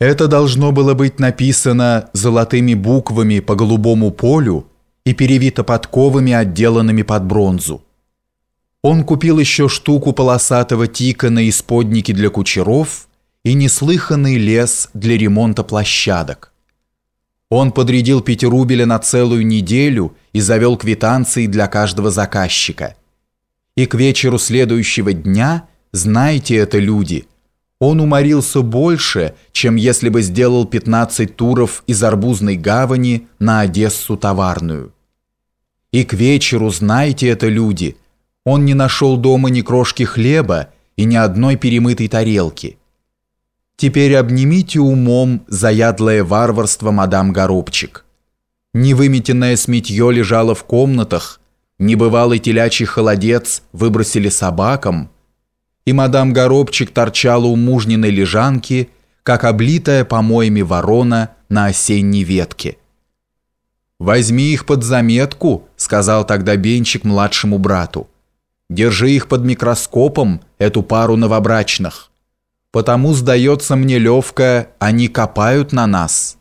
Это должно было быть написано золотыми буквами по голубому полю и перевито подковами, отделанными под бронзу. Он купил еще штуку полосатого тика на исподники для кучеров и неслыханный лес для ремонта площадок. Он подрядил Пятирубеля на целую неделю и завел квитанции для каждого заказчика. И к вечеру следующего дня, знаете это люди – он уморился больше, чем если бы сделал 15 туров из Арбузной гавани на Одессу товарную. И к вечеру, знаете это люди, он не нашел дома ни крошки хлеба и ни одной перемытой тарелки. Теперь обнимите умом заядлое варварство мадам Горобчик. Невыметенное сметье лежало в комнатах, небывалый телячий холодец выбросили собакам – и мадам Горобчик торчала у мужниной лежанки, как облитая помоями ворона на осенней ветке. «Возьми их под заметку», — сказал тогда Бенчик младшему брату. «Держи их под микроскопом, эту пару новобрачных. Потому, сдается мне, Левка, они копают на нас».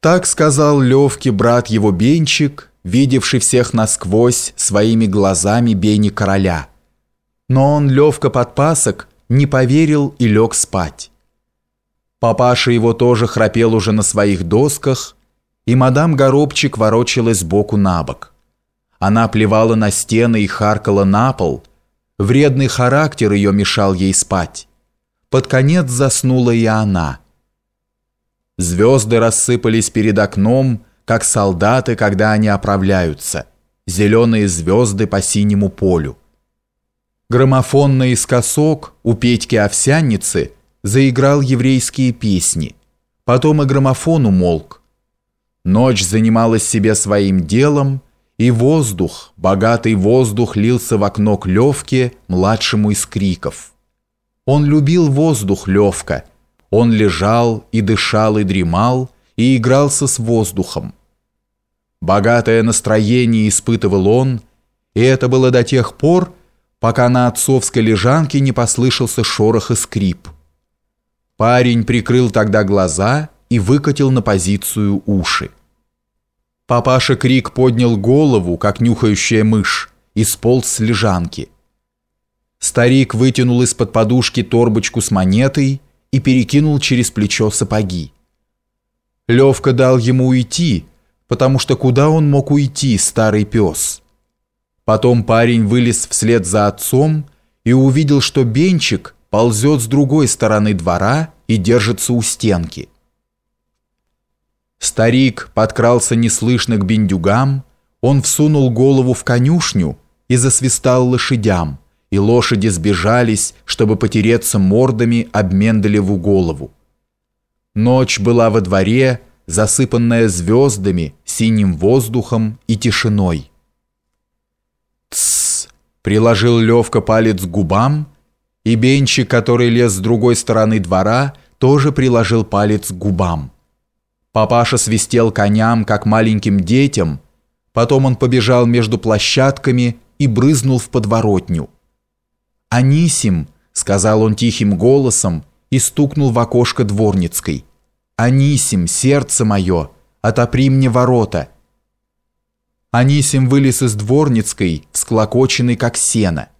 Так сказал Левке брат его Бенчик, видевший всех насквозь своими глазами Бени Короля. Но он, Левка подпасок, не поверил и лег спать. Папаша его тоже храпел уже на своих досках, и мадам Горобчик ворочалась сбоку на бок. Она плевала на стены и харкала на пол. Вредный характер ее мешал ей спать. Под конец заснула и она. Звезды рассыпались перед окном, как солдаты, когда они оправляются. Зеленые звезды по синему полю. Граммофон наискосок у Петьки Овсянницы заиграл еврейские песни. Потом и граммофон умолк. Ночь занималась себе своим делом, и воздух, богатый воздух лился в окно к Левке, младшему из криков. Он любил воздух Левка. Он лежал и дышал и дремал, и игрался с воздухом. Богатое настроение испытывал он, и это было до тех пор, пока на отцовской лежанке не послышался шорох и скрип. Парень прикрыл тогда глаза и выкатил на позицию уши. Папаша Крик поднял голову, как нюхающая мышь, и сполз с лежанки. Старик вытянул из-под подушки торбочку с монетой и перекинул через плечо сапоги. Левка дал ему уйти, потому что куда он мог уйти, старый пес? Потом парень вылез вслед за отцом и увидел, что Бенчик ползет с другой стороны двора и держится у стенки. Старик подкрался неслышно к бендюгам, он всунул голову в конюшню и засвистал лошадям, и лошади сбежались, чтобы потереться мордами об Менделеву голову. Ночь была во дворе, засыпанная звездами, синим воздухом и тишиной. Приложил Левка палец к губам, и Бенчик, который лез с другой стороны двора, тоже приложил палец к губам. Папаша свистел коням, как маленьким детям, потом он побежал между площадками и брызнул в подворотню. «Анисим!» — сказал он тихим голосом и стукнул в окошко дворницкой. «Анисим, сердце мое, отопри мне ворота!» Анисим вылез из дворницкой, всклокоченный как сено.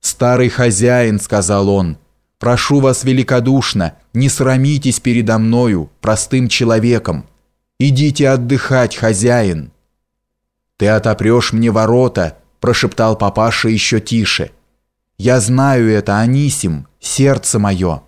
«Старый хозяин», — сказал он, — «прошу вас великодушно, не срамитесь передо мною, простым человеком. Идите отдыхать, хозяин». «Ты отопрешь мне ворота», — прошептал папаша еще тише. «Я знаю это, Анисим, сердце мое».